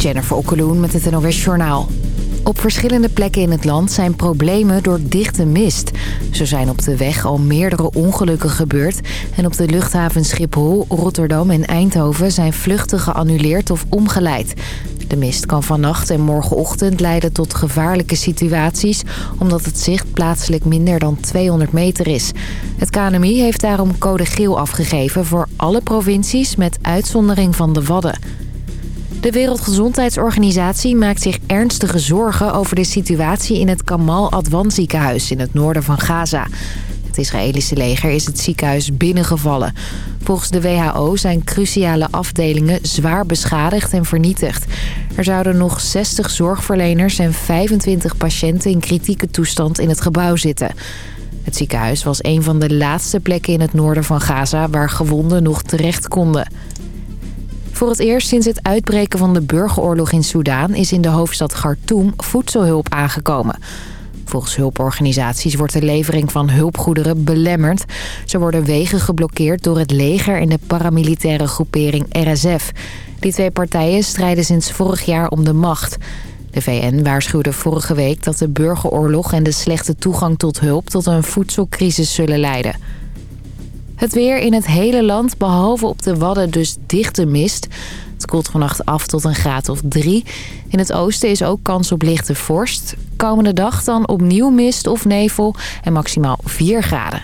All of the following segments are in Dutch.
Jennifer Okkeloen met het NOS Journaal. Op verschillende plekken in het land zijn problemen door dichte mist. Zo zijn op de weg al meerdere ongelukken gebeurd... en op de luchthaven Schiphol, Rotterdam en Eindhoven... zijn vluchten geannuleerd of omgeleid. De mist kan vannacht en morgenochtend leiden tot gevaarlijke situaties... omdat het zicht plaatselijk minder dan 200 meter is. Het KNMI heeft daarom code geel afgegeven voor alle provincies... met uitzondering van de Wadden. De Wereldgezondheidsorganisatie maakt zich ernstige zorgen over de situatie in het Kamal Adwan ziekenhuis in het noorden van Gaza. Het Israëlische leger is het ziekenhuis binnengevallen. Volgens de WHO zijn cruciale afdelingen zwaar beschadigd en vernietigd. Er zouden nog 60 zorgverleners en 25 patiënten in kritieke toestand in het gebouw zitten. Het ziekenhuis was een van de laatste plekken in het noorden van Gaza waar gewonden nog terecht konden. Voor het eerst sinds het uitbreken van de burgeroorlog in Soedan... is in de hoofdstad Khartoum voedselhulp aangekomen. Volgens hulporganisaties wordt de levering van hulpgoederen belemmerd. Ze worden wegen geblokkeerd door het leger en de paramilitaire groepering RSF. Die twee partijen strijden sinds vorig jaar om de macht. De VN waarschuwde vorige week dat de burgeroorlog en de slechte toegang tot hulp... tot een voedselcrisis zullen leiden. Het weer in het hele land, behalve op de Wadden dus dichte mist. Het koelt vannacht af tot een graad of drie. In het oosten is ook kans op lichte vorst. Komende dag dan opnieuw mist of nevel en maximaal 4 graden.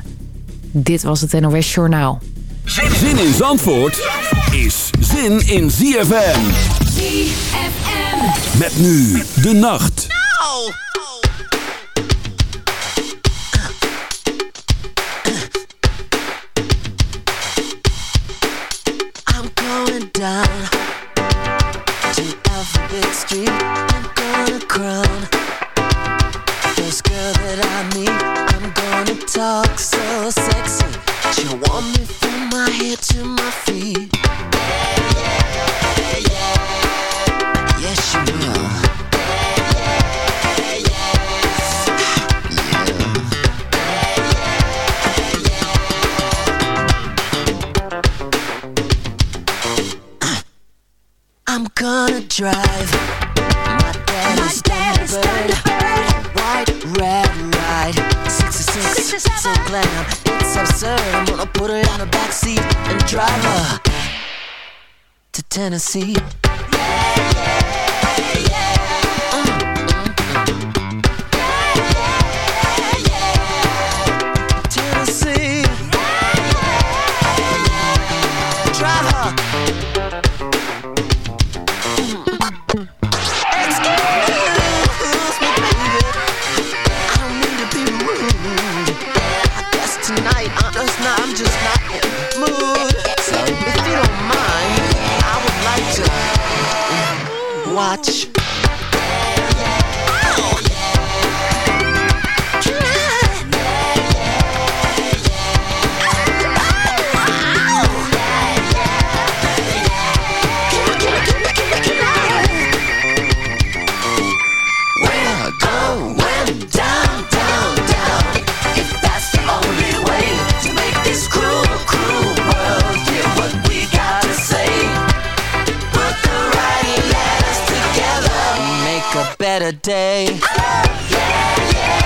Dit was het NOS Journaal. Zin in Zandvoort is zin in ZFM. ZFM. Met nu de nacht. I'm llegar. better day. Oh, yeah, yeah.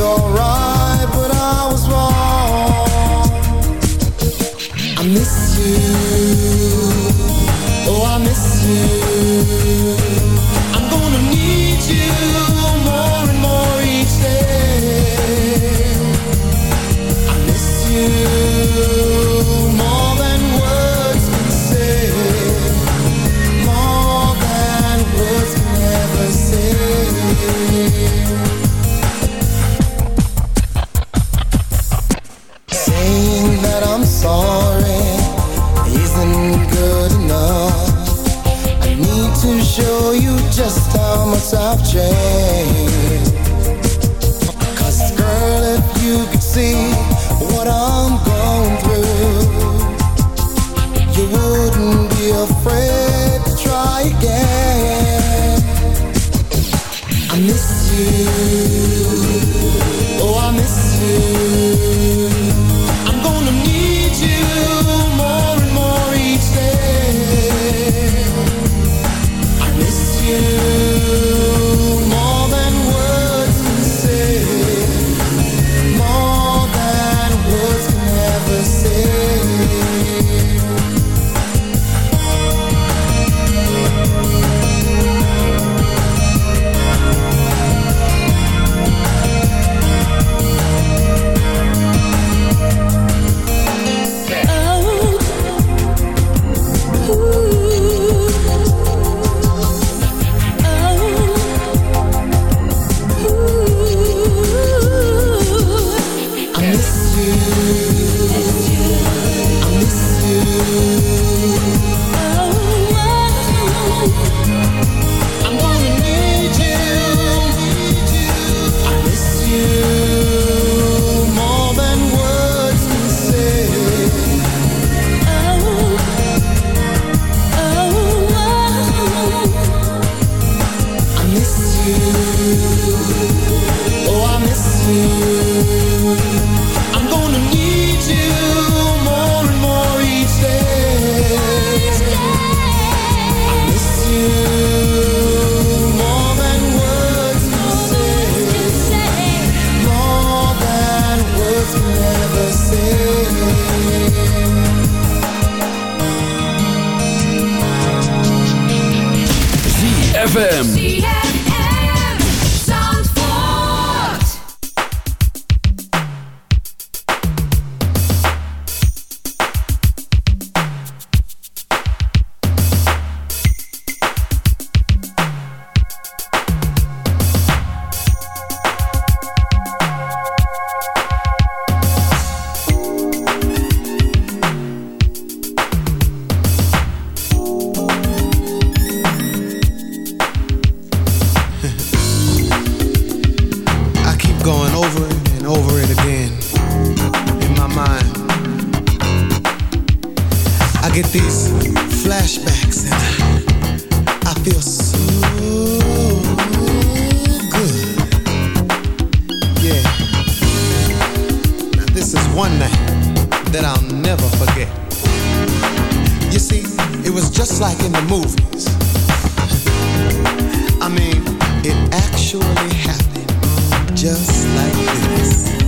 Alright, like this.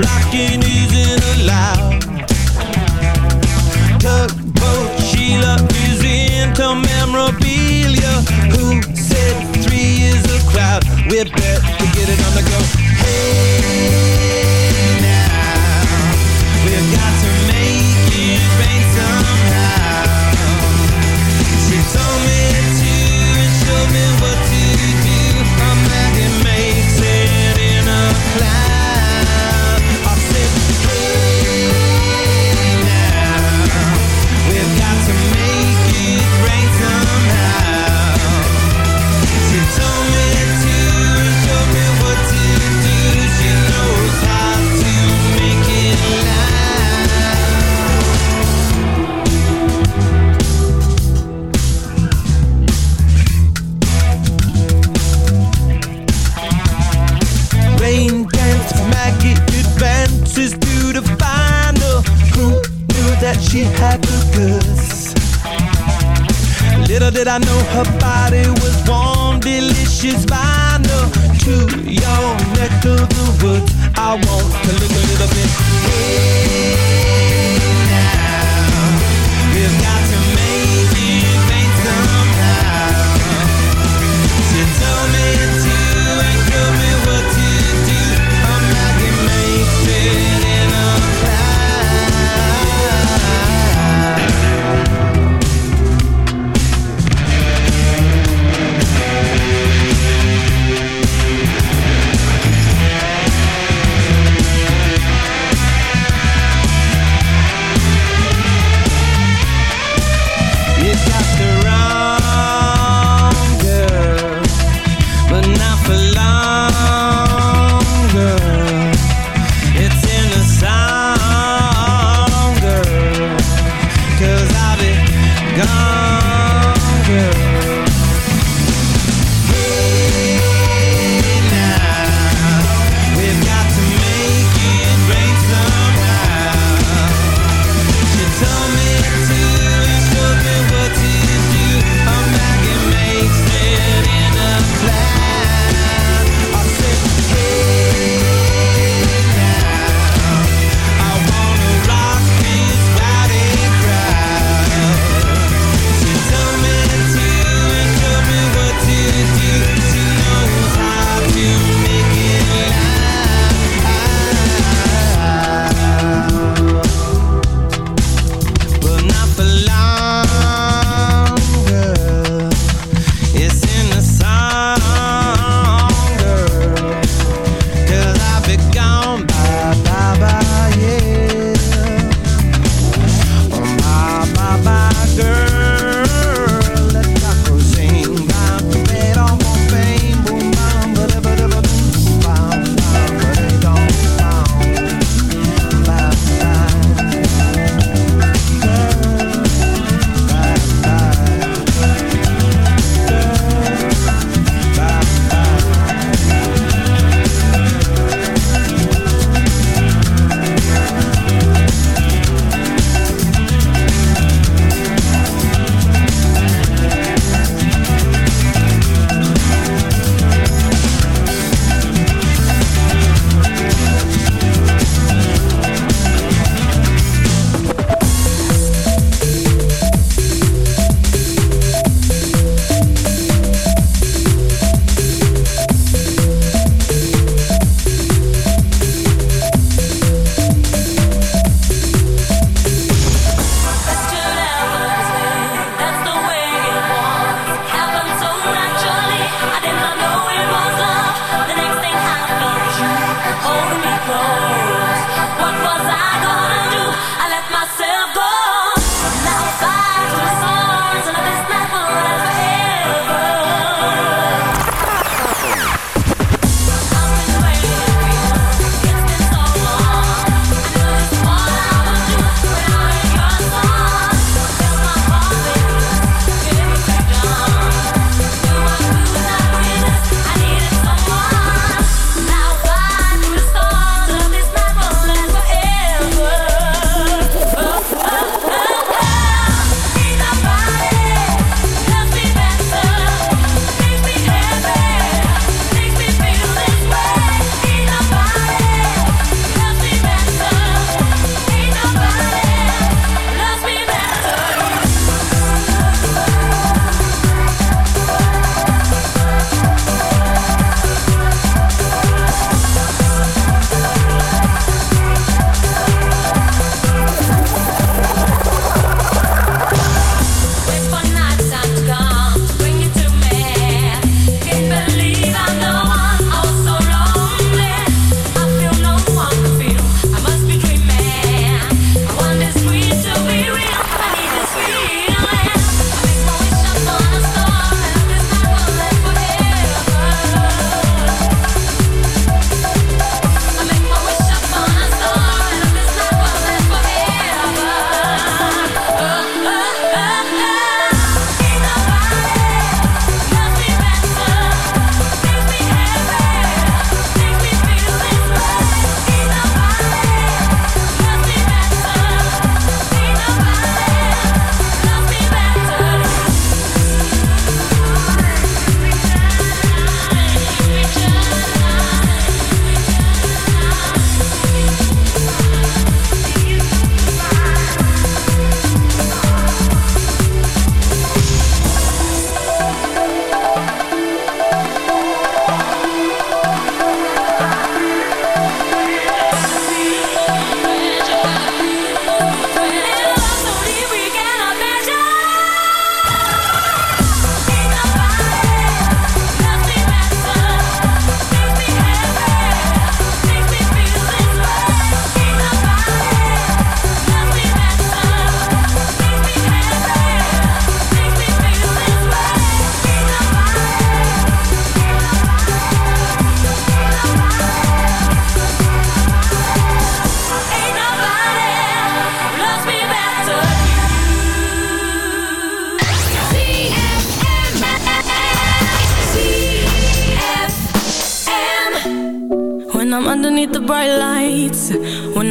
Blocking isn't allowed. Tugboat Sheila is into memorabilia. Who said three is a crowd? We're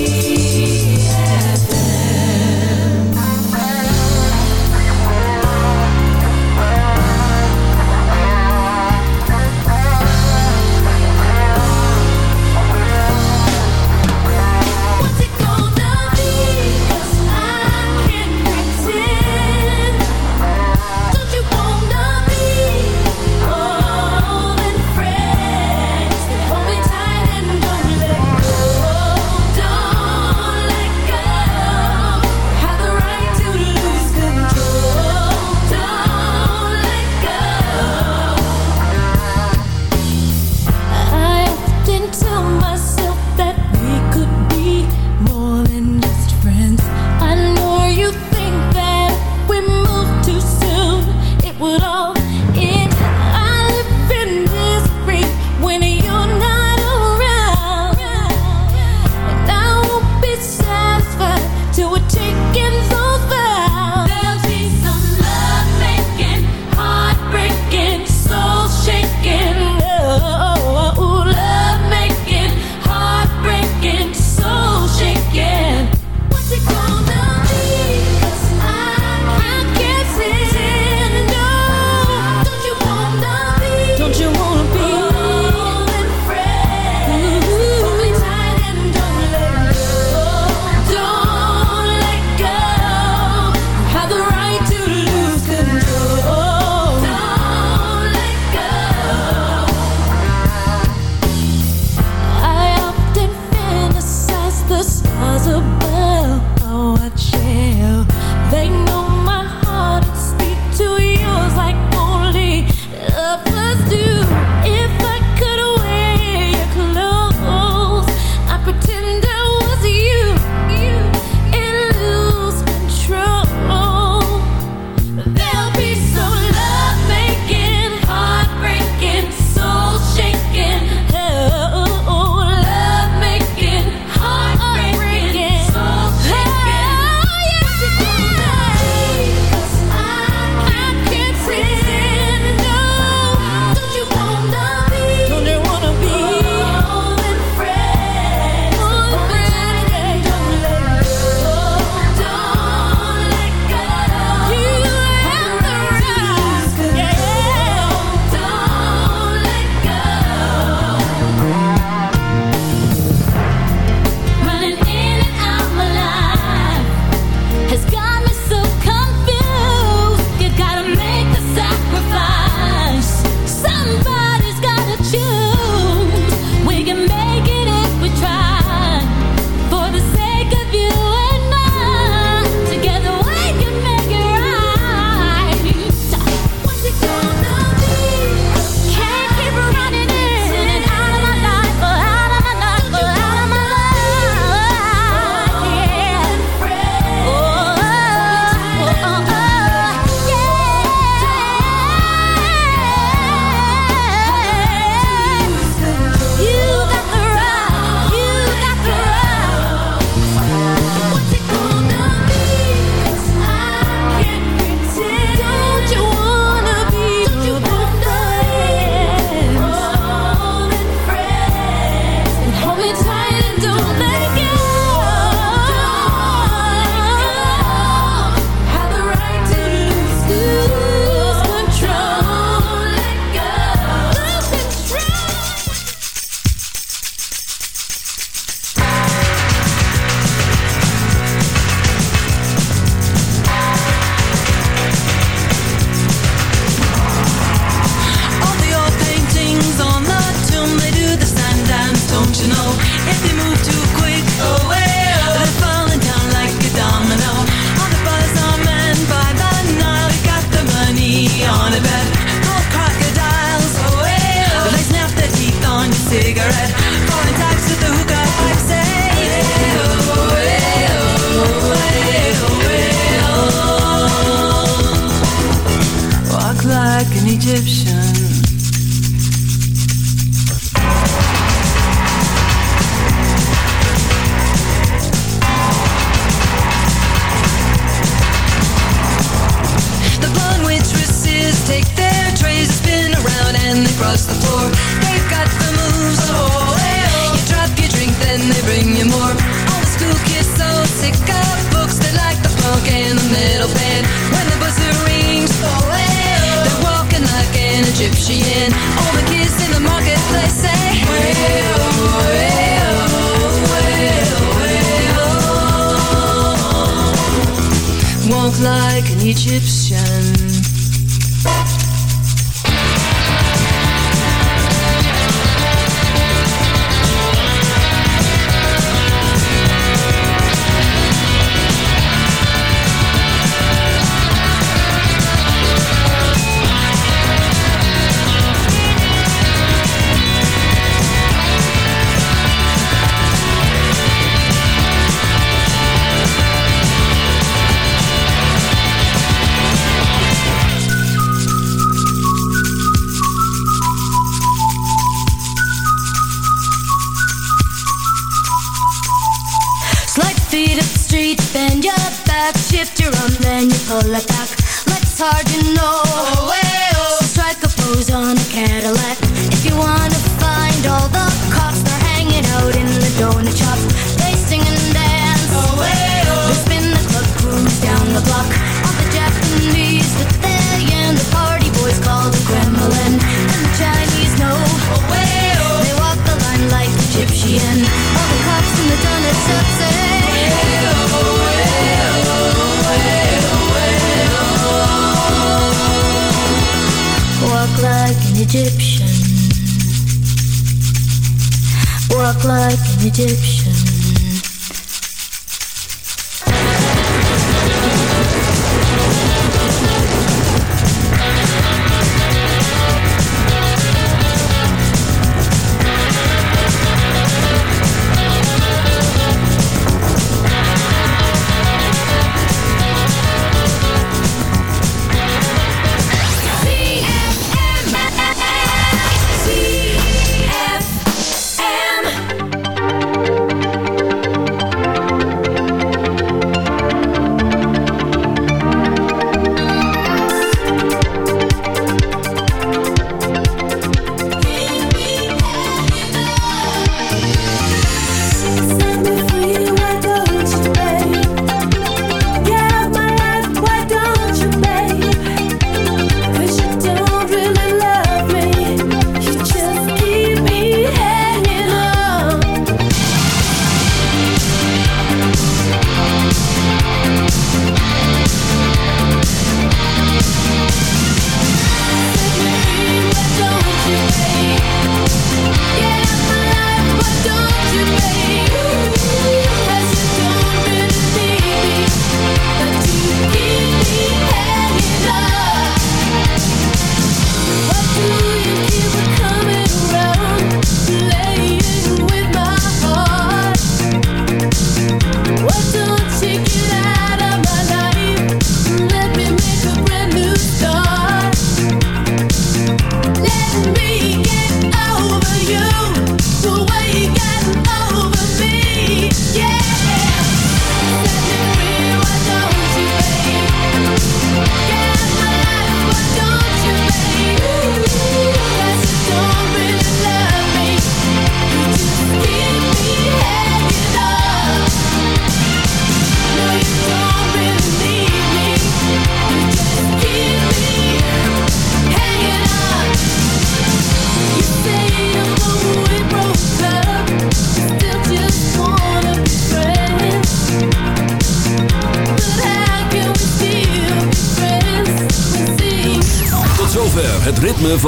me. dipshit.